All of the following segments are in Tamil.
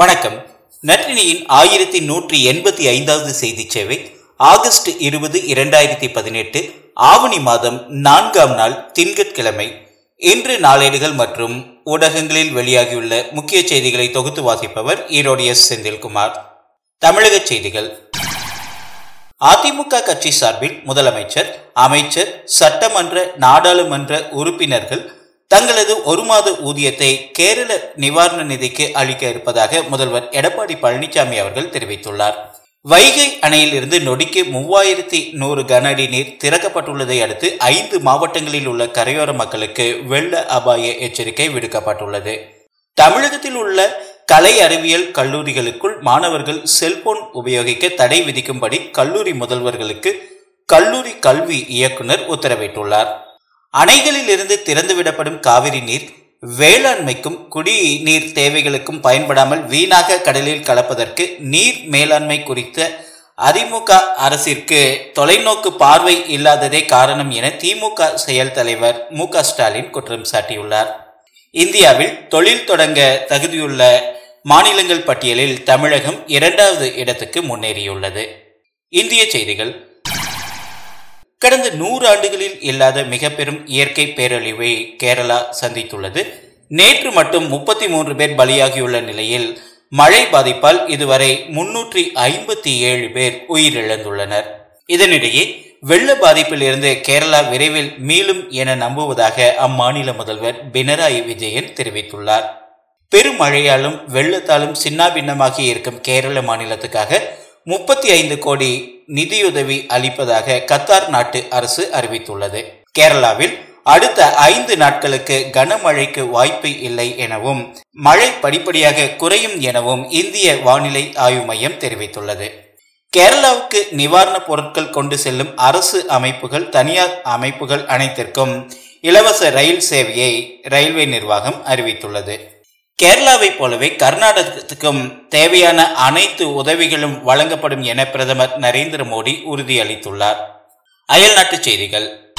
வணக்கம். நற்றினியின் ஆயிரத்தி நூற்றி எண்பத்தி ஐந்தாவது செய்தி சேவை ஆகஸ்ட் இருபது இரண்டாயிரத்தி பதினெட்டு ஆவணி மாதம் நான்காம் நாள் திங்கட்கிழமை. இன்று நாளேடுகள் மற்றும் ஊடகங்களில் வெளியாகியுள்ள முக்கிய செய்திகளை தொகுத்து வாசிப்பவர் ஈரோடு எஸ். செந்தில்குமார். தமிழக செய்திகள். அதிமுக கட்சி சார்பில் முதலமைச்சர் அமைச்சர் சட்டமன்ற நாடாளுமன்ற உறுப்பினர்கள் தங்களது ஒரு மாத ஊதியத்தை கேரள நிவாரண நிதிக்கு அளிக்க இருப்பதாக முதல்வர் எடப்பாடி பழனிசாமி அவர்கள் தெரிவித்துள்ளார். வைகை அணையிலிருந்து நொடிக்கு மூவாயிரத்தி நூறு கன அடி நீர் திறக்கப்பட்டுள்ளதை அடுத்து ஐந்து மாவட்டங்களில் உள்ள கரையோர மக்களுக்கு வெள்ள அபாய எச்சரிக்கை விடுக்கப்பட்டுள்ளது. தமிழகத்தில் உள்ள கலை அறிவியல் கல்லூரிகளுக்குள் மாணவர்கள் செல்போன் உபயோகிக்க தடை விதிக்கும்படி கல்லூரி முதல்வர்களுக்கு கல்லூரி கல்வி இயக்குனர் உத்தரவிட்டுள்ளார். அணைகளில் இருந்து திறந்துவிடப்படும் காவிரி நீர் வேளாண்மைக்கும் குடிநீர் தேவைகளுக்கும் பயன்படாமல் வீணாக கடலில் கலப்பதற்கு நீர் மேலாண்மை குறித்த அதிமுக அரசிற்கு தொலைநோக்கு பார்வை இல்லாததே காரணம் என திமுக செயல் தலைவர் மு ஸ்டாலின் குற்றம் சாட்டியுள்ளார். இந்தியாவில் தொழில் தொடங்க தகுதியுள்ள மாநிலங்கள் பட்டியலில் தமிழகம் இரண்டாவது இடத்துக்கு முன்னேறியுள்ளது. இந்திய செய்திகள் கடந்த நூறு ஆண்டுகளில் இல்லாத மிக பெரும் இயற்கை பேரழிவை கேரளா சந்தித்துள்ளது. நேற்று மட்டும் முப்பத்தி மூன்று பேர் பலியாகியுள்ள நிலையில் மழை பாதிப்பால் இதுவரை முன்னூற்றி ஐம்பத்தி ஏழு பேர் உயிரிழந்துள்ளனர். இதனிடையே வெள்ள பாதிப்பில் இருந்து கேரளா விரைவில் மீளும் என நம்புவதாக அம்மாநில முதல்வர் பினராயி விஜயன் தெரிவித்துள்ளார். பெருமழையாலும் வெள்ளத்தாலும் சின்னாபின்னமாகி இருக்கும் கேரள மாநிலத்துக்காக முப்பத்தி ஐந்து கோடி நிதியுதவி அளிப்பதாக கத்தார் நாட்டு அரசு அறிவித்துள்ளது. கேரளாவில் அடுத்த ஐந்து நாட்களுக்கு கனமழைக்கு வாய்ப்பு இல்லை எனவும் மழை படிப்படியாக குறையும் எனவும் இந்திய வானிலை ஆய்வு மையம் தெரிவித்துள்ளது. கேரளாவுக்கு நிவாரணப் பொருட்கள் கொண்டு செல்லும் அரசு அமைப்புகள் தனியார் அமைப்புகள் அனைத்திற்கும் இலவச ரயில் சேவையை ரயில்வே நிர்வாகம் அறிவித்துள்ளது. கேரளாவை போலவே கர்நாடகத்துக்கும் தேவையான அனைத்து உதவிகளும் வழங்கப்படும் என பிரதமர் நரேந்திர மோடி உறுதியளித்துள்ளார். அயல்நாட்டுச் செய்திகள்.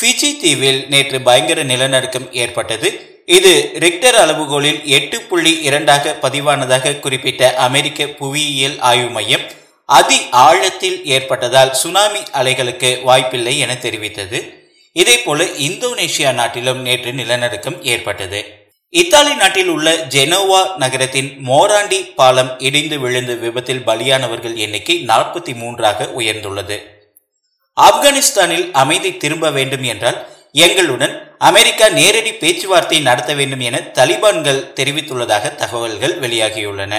பிஜி தீவில் நேற்று பயங்கர நிலநடுக்கம் ஏற்பட்டது. இது ரிக்டர் அளவுகோலில் எட்டு புள்ளி இரண்டாக பதிவானதாக குறிப்பிட்ட அமெரிக்க புவியியல் ஆய்வு மையம் அதி ஆழத்தில் ஏற்பட்டதால் சுனாமி அலைகளுக்கு வாய்ப்பில்லை என தெரிவித்தது. இதேபோல இந்தோனேஷியா நாட்டிலும் நேற்று நிலநடுக்கம் ஏற்பட்டது. இத்தாலி நாட்டில் உள்ள ஜெனோவா நகரத்தின் மோராண்டி பாலம் இடிந்து விழுந்த விபத்தில் பலியானவர்கள் எண்ணிக்கை நாற்பத்தி மூன்றாக உயர்ந்துள்ளது. ஆப்கானிஸ்தானில் அமைதி திரும்ப வேண்டும் என்றால் எங்களுடன் அமெரிக்கா நேரடி பேச்சுவார்த்தை நடத்த வேண்டும் என தலிபான்கள் தெரிவித்துள்ளதாக தகவல்கள் வெளியாகியுள்ளன.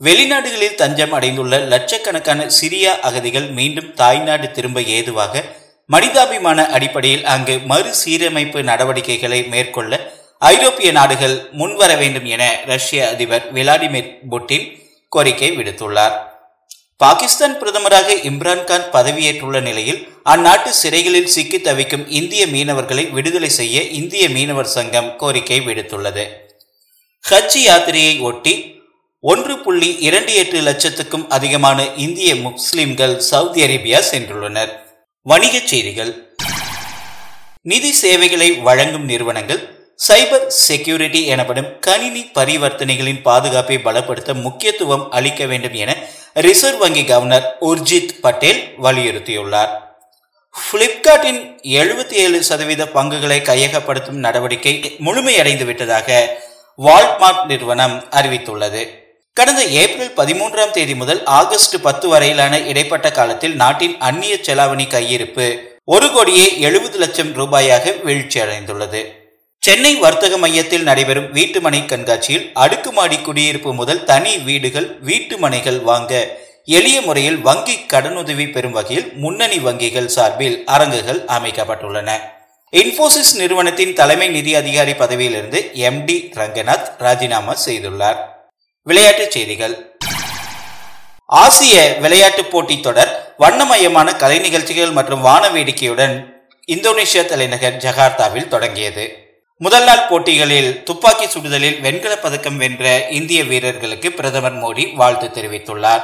வெளிநாடுகளில் தஞ்சம் அடைந்துள்ள லட்சக்கணக்கான சிரியா அகதிகள் மீண்டும் தாய்நாடு திரும்ப ஏதுவாக மனிதாபிமான அடிப்படையில் அங்கு மறுசீரமைப்பு நடவடிக்கைகளை மேற்கொள்ள ஐரோப்பிய நாடுகள் முன்வர வேண்டும் என ரஷ்ய அதிபர் விளாடிமிர் புட்டின் கோரிக்கை விடுத்துள்ளார். பாகிஸ்தான் பிரதமராக இம்ரான்கான் பதவியேற்றுள்ள நிலையில் அந்நாட்டு சிறைகளில் சிக்கி தவிக்கும் இந்திய மீனவர்களை விடுதலை செய்ய இந்திய மீனவர் சங்கம் கோரிக்கை விடுத்துள்ளது. ஹஜ் யாத்திரையை ஒட்டி ஒன்று புள்ளி இரண்டு எட்டு லட்சத்துக்கும் அதிகமான இந்திய முஸ்லிம்கள் சவுதி அரேபியா சென்றுள்ளனர். வணிகச் செய்திகள். நிதி சேவைகளை வழங்கும் நிறுவனங்கள் சைபர் செக்யூரிட்டி எனப்படும் கணினி பரிவர்த்தனைகளின் பாதுகாப்பை பலப்படுத்த முக்கியத்துவம் அளிக்க வேண்டும் என ரிசர்வ் வங்கி கவர்னர் உர்ஜித் பட்டேல் வலியுறுத்தியுள்ளார். பிளிப்கார்ட்டின் எழுபத்தி ஏழு சதவீத பங்குகளை கையகப்படுத்தும் நடவடிக்கை முழுமையடைந்து விட்டதாக வால்மார்ட் நிறுவனம் அறிவித்துள்ளது. கடந்த ஏப்ரல் பதிமூன்றாம் தேதி முதல் ஆகஸ்ட் பத்து வரையிலான இடைப்பட்ட காலத்தில் நாட்டின் அந்நிய செலாவணி கையிருப்பு ஒரு கோடியே எழுபது லட்சம் ரூபாயாக வீழ்ச்சியடைந்துள்ளது. சென்னை வர்த்தக மையத்தில் நடைபெறும் வீட்டுமனை கண்காட்சியில் அடுக்குமாடி குடியிருப்பு முதல் தனி வீடுகள் வீட்டுமனைகள் வாங்க எளிய முறையில் வங்கி கடனுதவி பெறும் வகையில் முன்னணி வங்கிகள் சார்பில் அரங்குகள் அமைக்கப்பட்டுள்ளன. இன்போசிஸ் நிறுவனத்தின் தலைமை நிதி அதிகாரி பதவியிலிருந்து எம் டி ரங்கநாத் ராஜினாமா செய்துள்ளார். விளையாட்டுச் செய்திகள். ஆசிய விளையாட்டுப் போட்டி தொடர் வண்ணமயமான கலை நிகழ்ச்சிகள் மற்றும் வான வேடிக்கையுடன் இந்தோனேஷிய தலைநகர் ஜகார்த்தாவில் தொடங்கியது. முதல் நாள் போட்டிகளில் துப்பாக்கி சுடுதலில் வெண்கலப் பதக்கம் வென்ற இந்திய வீரர்களுக்கு பிரதமர் மோடி வாழ்த்து தெரிவித்துள்ளார்.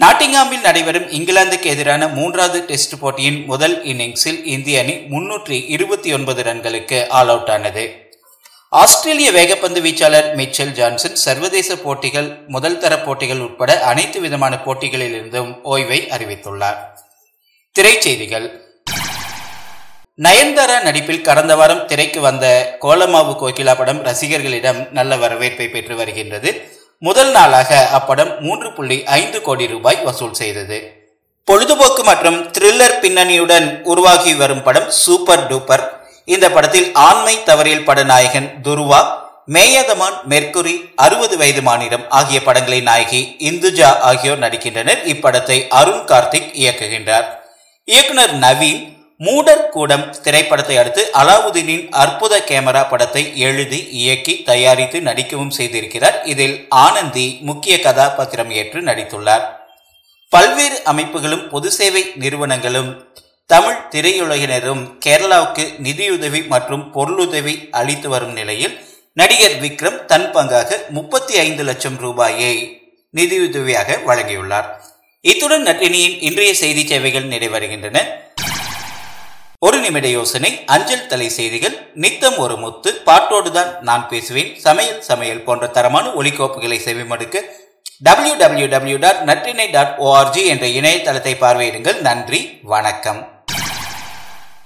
நாட்டிங்காமில் நடைபெறும் இங்கிலாந்துக்கு எதிரான மூன்றாவது டெஸ்ட் போட்டியின் முதல் இன்னிங்ஸில் இந்திய அணி முன்னூற்றி இருபத்தி ஒன்பது ரன்களுக்கு ஆல் அவுட் ஆனது. ஆஸ்திரேலிய வேகப்பந்து வீச்சாளர் மிச்சல் ஜான்சன் சர்வதேச போட்டிகள் முதல் தர போட்டிகள் உட்பட அனைத்து விதமான போட்டிகளிலிருந்தும் ஓய்வை அறிவித்துள்ளார். திரைச்செய்திகள். நயன்தாரா நடிப்பில் கடந்த வாரம் திரைக்கு வந்த கோலமாவு கோகிலா படம் ரசிகர்களிடம் நல்ல வரவேற்பை பெற்று வருகின்றது. முதல் நாளாக அப்படம் மூன்று புள்ளி ஐந்து கோடி ரூபாய் வசூல் செய்தது. பொழுதுபோக்கு மற்றும் த்ரில்லர் பின்னணியுடன் உருவாகி வரும் படம் சூப்பர் டூப்பர். இந்த படத்தில் ஆண்மை தவறியல் பட நாயகன் துருவா மேயதமான் மெர்குரி அறுபது வயது மாநிலம் ஆகிய படங்களின் நாயகி இந்துஜா ஆகியோர் நடிக்கின்றனர். இப்படத்தை அருண் கார்த்திக் இயக்குகின்றார். இயக்குனர் நவீன் மூடர் கூடம் திரைப்படத்தை அடுத்து அலாவுதீனின் அற்புத கேமரா படத்தை எழுதி இயக்கி தயாரித்து நடிக்கவும் செய்திருக்கிறார். இதில் ஆனந்தி முக்கிய கதாபாத்திரம் ஏற்று நடித்துள்ளார். பல்வேறு அமைப்புகளும் பொது சேவை நிறுவனங்களும் தமிழ் திரையுலகினரும் கேரளாவுக்கு நிதியுதவி மற்றும் பொருளுதவி அளித்து வரும் நிலையில் நடிகர் விக்ரம் தன் பங்காக முப்பத்தி ஐந்து லட்சம் ரூபாயை நிதியுதவியாக வழங்கியுள்ளார். இத்துடன் நட்டினியின் இன்றைய செய்தி சேவைகள் நிறைவருகின்றன ஒரு நிமிட யோசனை அஞ்சல் தலை செய்திகள் நித்தம் ஒரு முத்து பாட்டோடுதான் நான் பேசுவேன் சமையல் சமையல் போன்ற தரமான ஒலிக்கோப்புகளை செவிமடுக்க W W W dot Natrinai dot O R G என்ற இணையதளத்தை பார்வையிடுங்கள். நன்றி வணக்கம்.